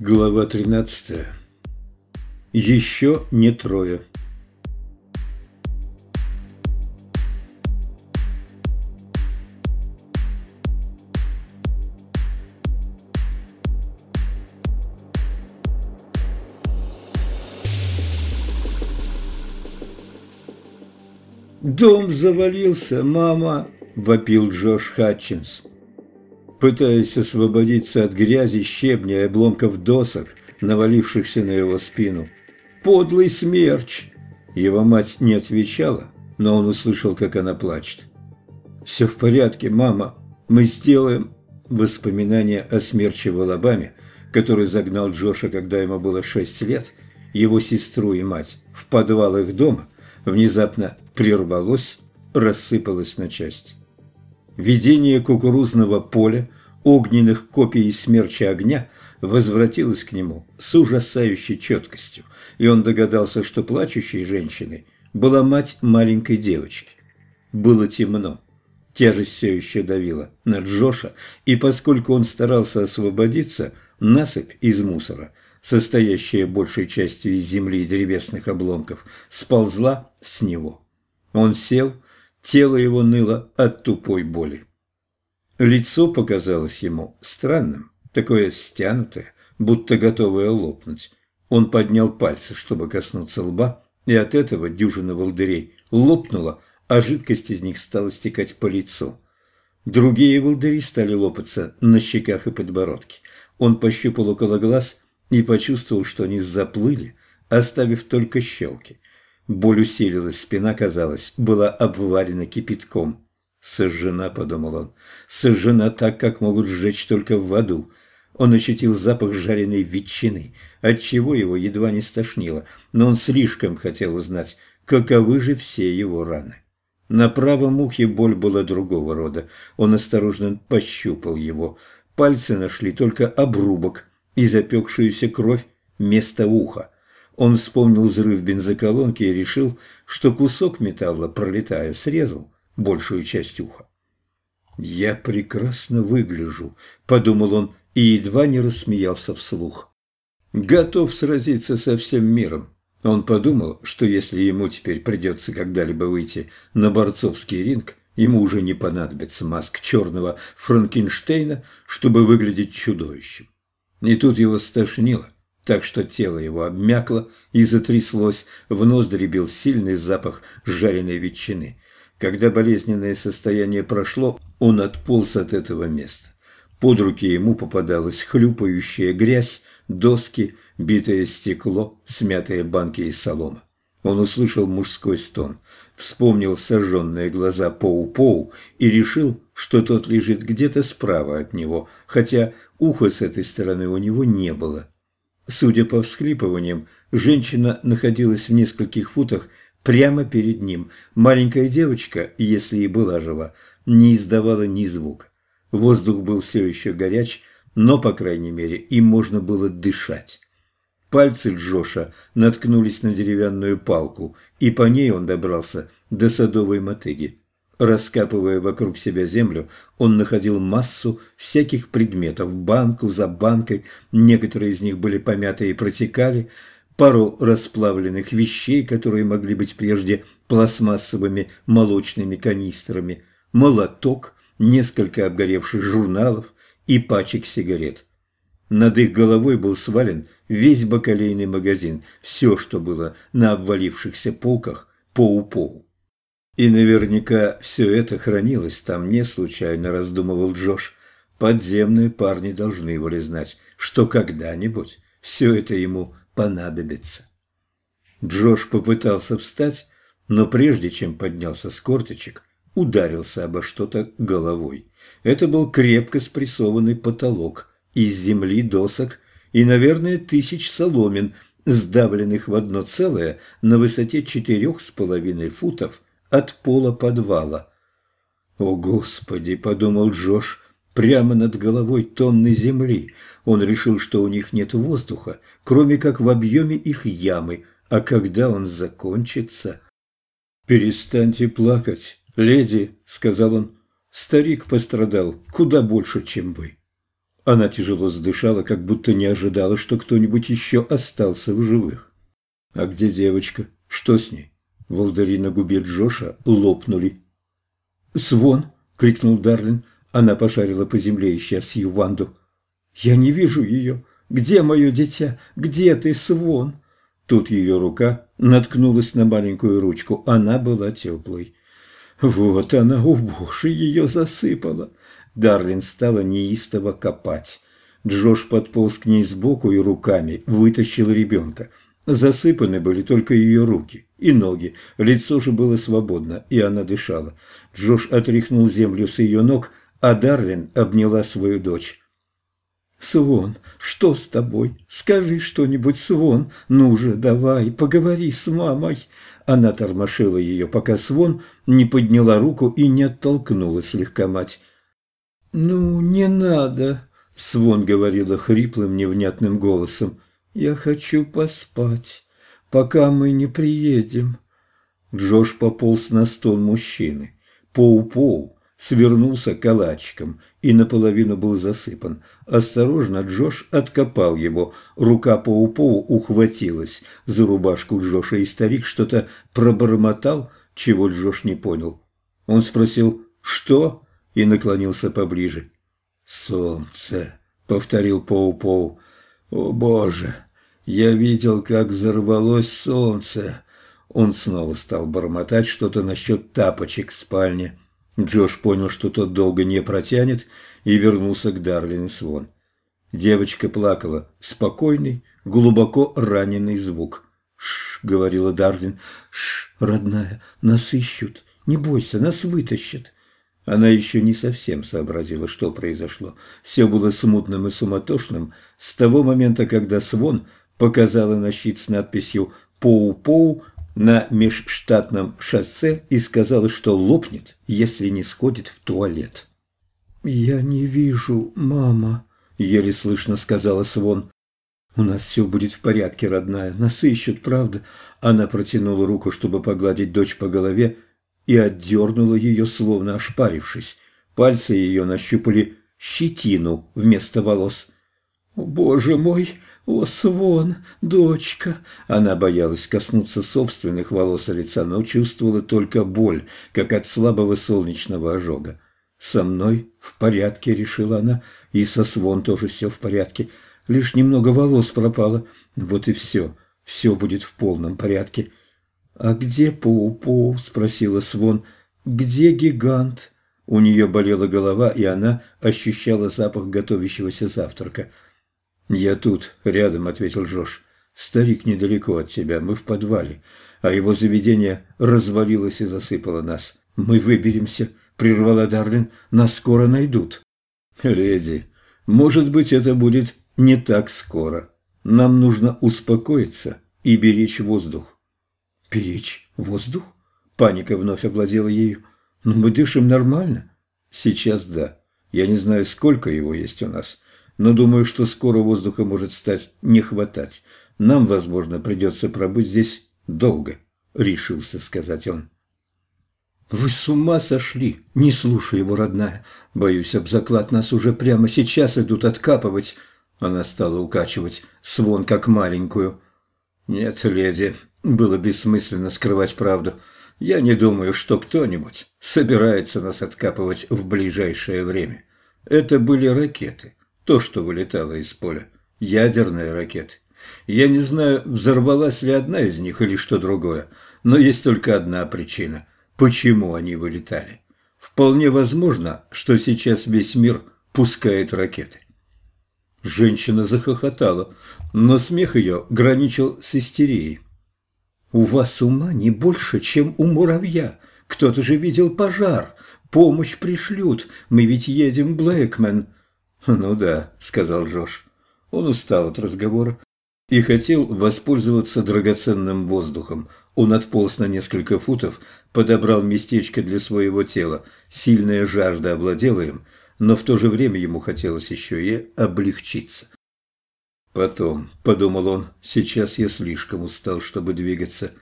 Глава 13. Еще не трое. «Дом завалился, мама!» – вопил Джош Хатчинс. Пытаясь освободиться от грязи, щебня и обломков досок, навалившихся на его спину. «Подлый смерч!» Его мать не отвечала, но он услышал, как она плачет. «Все в порядке, мама. Мы сделаем...» Воспоминания о смерче в Алабаме, который загнал Джоша, когда ему было шесть лет, его сестру и мать, в подвал их дома, внезапно прервалось, рассыпалось на части. Видение кукурузного поля, огненных копий и смерча огня возвратилось к нему с ужасающей четкостью, и он догадался, что плачущей женщиной была мать маленькой девочки. Было темно. Тяжесть все еще давила на Джоша, и поскольку он старался освободиться, насыпь из мусора, состоящая большей частью из земли и древесных обломков, сползла с него. Он сел Тело его ныло от тупой боли. Лицо показалось ему странным, такое стянутое, будто готовое лопнуть. Он поднял пальцы, чтобы коснуться лба, и от этого дюжина волдырей лопнула, а жидкость из них стала стекать по лицу. Другие волдыри стали лопаться на щеках и подбородке. Он пощупал около глаз и почувствовал, что они заплыли, оставив только щелки. Боль усилилась, спина, казалось, была обвалена кипятком. «Сожжена», — подумал он, — «сожжена так, как могут сжечь только в аду». Он ощутил запах жареной ветчины, отчего его едва не стошнило, но он слишком хотел узнать, каковы же все его раны. На правом ухе боль была другого рода. Он осторожно пощупал его. Пальцы нашли только обрубок и запекшуюся кровь вместо уха. Он вспомнил взрыв бензоколонки и решил, что кусок металла, пролетая, срезал большую часть уха. «Я прекрасно выгляжу», – подумал он и едва не рассмеялся вслух. «Готов сразиться со всем миром». Он подумал, что если ему теперь придется когда-либо выйти на борцовский ринг, ему уже не понадобится маск черного Франкенштейна, чтобы выглядеть чудовищем. И тут его стошнило так что тело его обмякло и затряслось, в ноздри бил сильный запах жареной ветчины. Когда болезненное состояние прошло, он отполз от этого места. Под руки ему попадалась хлюпающая грязь, доски, битое стекло, смятые банки и солома. Он услышал мужской стон, вспомнил сожженные глаза Поу-Поу и решил, что тот лежит где-то справа от него, хотя уха с этой стороны у него не было. Судя по всхлипываниям, женщина находилась в нескольких футах прямо перед ним. Маленькая девочка, если и была жива, не издавала ни звука. Воздух был все еще горяч, но, по крайней мере, им можно было дышать. Пальцы Джоша наткнулись на деревянную палку, и по ней он добрался до садовой мотыги. Раскапывая вокруг себя землю, он находил массу всяких предметов, банку за банкой, некоторые из них были помяты и протекали, пару расплавленных вещей, которые могли быть прежде пластмассовыми молочными канистрами, молоток, несколько обгоревших журналов и пачек сигарет. Над их головой был свален весь бакалейный магазин, все, что было на обвалившихся полках поу-поу. И наверняка все это хранилось там не случайно, раздумывал Джош. Подземные парни должны были знать, что когда-нибудь все это ему понадобится. Джош попытался встать, но прежде чем поднялся с корточек, ударился обо что-то головой. Это был крепко спрессованный потолок из земли, досок и, наверное, тысяч соломин, сдавленных в одно целое на высоте четырех с половиной футов – от пола подвала. «О, Господи!» – подумал Джош. Прямо над головой тонны земли. Он решил, что у них нет воздуха, кроме как в объеме их ямы. А когда он закончится... «Перестаньте плакать, леди», – сказал он. «Старик пострадал куда больше, чем вы». Она тяжело задышала, как будто не ожидала, что кто-нибудь еще остался в живых. «А где девочка? Что с ней?» Волдыри на губе Джоша лопнули. «Свон!» — крикнул Дарлин. Она пошарила по земле, ища Сью Ванду. «Я не вижу ее. Где мое дитя? Где ты, Свон?» Тут ее рука наткнулась на маленькую ручку. Она была теплой. Вот она, о боже, ее засыпала. Дарлин стала неистово копать. Джош подполз к ней сбоку и руками вытащил ребенка. Засыпаны были только ее руки и ноги, лицо же было свободно, и она дышала. Джош отряхнул землю с ее ног, а Дарлин обняла свою дочь. «Свон, что с тобой? Скажи что-нибудь, Свон. Ну же, давай, поговори с мамой». Она тормошила ее, пока Свон не подняла руку и не оттолкнула слегка мать. «Ну, не надо», — Свон говорила хриплым, невнятным голосом. «Я хочу поспать, пока мы не приедем». Джош пополз на стон мужчины. Поу-поу свернулся калачиком и наполовину был засыпан. Осторожно Джош откопал его. Рука Поу-Поу ухватилась за рубашку Джоша, и старик что-то пробормотал, чего Джош не понял. Он спросил «Что?» и наклонился поближе. «Солнце», — повторил Поу-Поу. «О, Боже! Я видел, как взорвалось солнце!» Он снова стал бормотать что-то насчет тапочек в спальне. Джош понял, что тот долго не протянет, и вернулся к Дарлин и Свон. Девочка плакала. Спокойный, глубоко раненый звук. «Ш-ш», — говорила Дарлин. «Ш, родная, нас ищут. Не бойся, нас вытащат». Она еще не совсем сообразила, что произошло. Все было смутным и суматошным с того момента, когда Свон показала на щит с надписью «Поу-Поу» на межштатном шоссе и сказала, что лопнет, если не сходит в туалет. «Я не вижу, мама», — еле слышно сказала Свон. «У нас все будет в порядке, родная. Нас ищут, правда?» Она протянула руку, чтобы погладить дочь по голове, и отдернула ее, словно ошпарившись. Пальцы ее нащупали щетину вместо волос. «О, боже мой! О, Свон, дочка!» Она боялась коснуться собственных волос и лица, но чувствовала только боль, как от слабого солнечного ожога. «Со мной в порядке», — решила она, — «и со Свон тоже все в порядке. Лишь немного волос пропало. Вот и все. Все будет в полном порядке». «А где Поу-Поу?» — спросила Свон. «Где гигант?» У нее болела голова, и она ощущала запах готовящегося завтрака. «Я тут, рядом», — ответил Джош. «Старик недалеко от тебя, мы в подвале, а его заведение развалилось и засыпало нас. Мы выберемся», — прервала Дарлин, — «нас скоро найдут». «Леди, может быть, это будет не так скоро. Нам нужно успокоиться и беречь воздух». «Беречь воздух?» Паника вновь овладела ею. «Но мы дышим нормально». «Сейчас да. Я не знаю, сколько его есть у нас» но думаю, что скоро воздуха может стать не хватать. Нам, возможно, придется пробыть здесь долго», — решился сказать он. «Вы с ума сошли? Не слушай его, родная. Боюсь, об заклад нас уже прямо сейчас идут откапывать». Она стала укачивать свон как маленькую. «Нет, леди, было бессмысленно скрывать правду. Я не думаю, что кто-нибудь собирается нас откапывать в ближайшее время. Это были ракеты то, что вылетало из поля. Ядерные ракеты. Я не знаю, взорвалась ли одна из них или что другое, но есть только одна причина, почему они вылетали. Вполне возможно, что сейчас весь мир пускает ракеты. Женщина захохотала, но смех ее граничил с истерией. «У вас ума не больше, чем у муравья. Кто-то же видел пожар. Помощь пришлют. Мы ведь едем Блэкмен. «Ну да», — сказал Джош. Он устал от разговора и хотел воспользоваться драгоценным воздухом. Он отполз на несколько футов, подобрал местечко для своего тела. Сильная жажда овладела им, но в то же время ему хотелось еще и облегчиться. «Потом», — подумал он, — «сейчас я слишком устал, чтобы двигаться».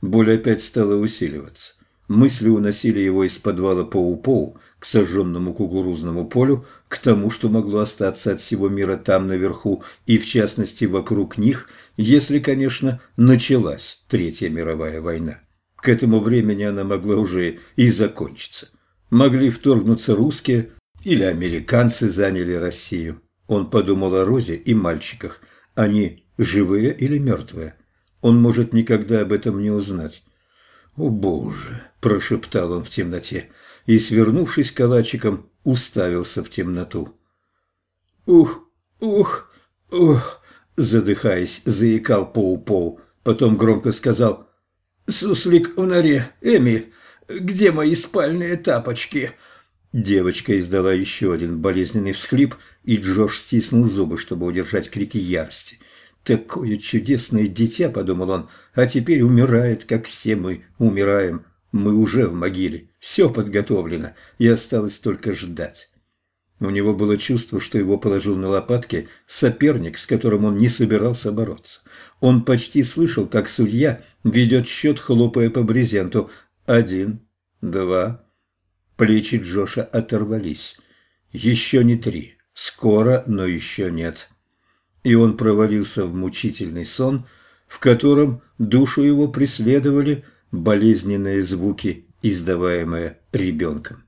Боль опять стала усиливаться. Мысли уносили его из подвала Поу-Поу к сожженному кукурузному полю, к тому, что могло остаться от всего мира там наверху, и в частности вокруг них, если, конечно, началась Третья мировая война. К этому времени она могла уже и закончиться. Могли вторгнуться русские или американцы заняли Россию. Он подумал о Розе и мальчиках. Они живые или мертвые? Он может никогда об этом не узнать. «О, Боже!» – прошептал он в темноте и, свернувшись калачиком, уставился в темноту. «Ух, ух, ух!» – задыхаясь, заикал Поу-Поу. Потом громко сказал «Суслик в норе, Эми, где мои спальные тапочки?» Девочка издала еще один болезненный всхлип, и Джош стиснул зубы, чтобы удержать крики ярости. «Такое чудесное дитя», — подумал он, — «а теперь умирает, как все мы умираем. Мы уже в могиле, все подготовлено, и осталось только ждать». У него было чувство, что его положил на лопатки соперник, с которым он не собирался бороться. Он почти слышал, как судья ведет счет, хлопая по брезенту. Один, два. Плечи Джоша оторвались. Еще не три. Скоро, но еще нет и он провалился в мучительный сон, в котором душу его преследовали болезненные звуки, издаваемые ребенком.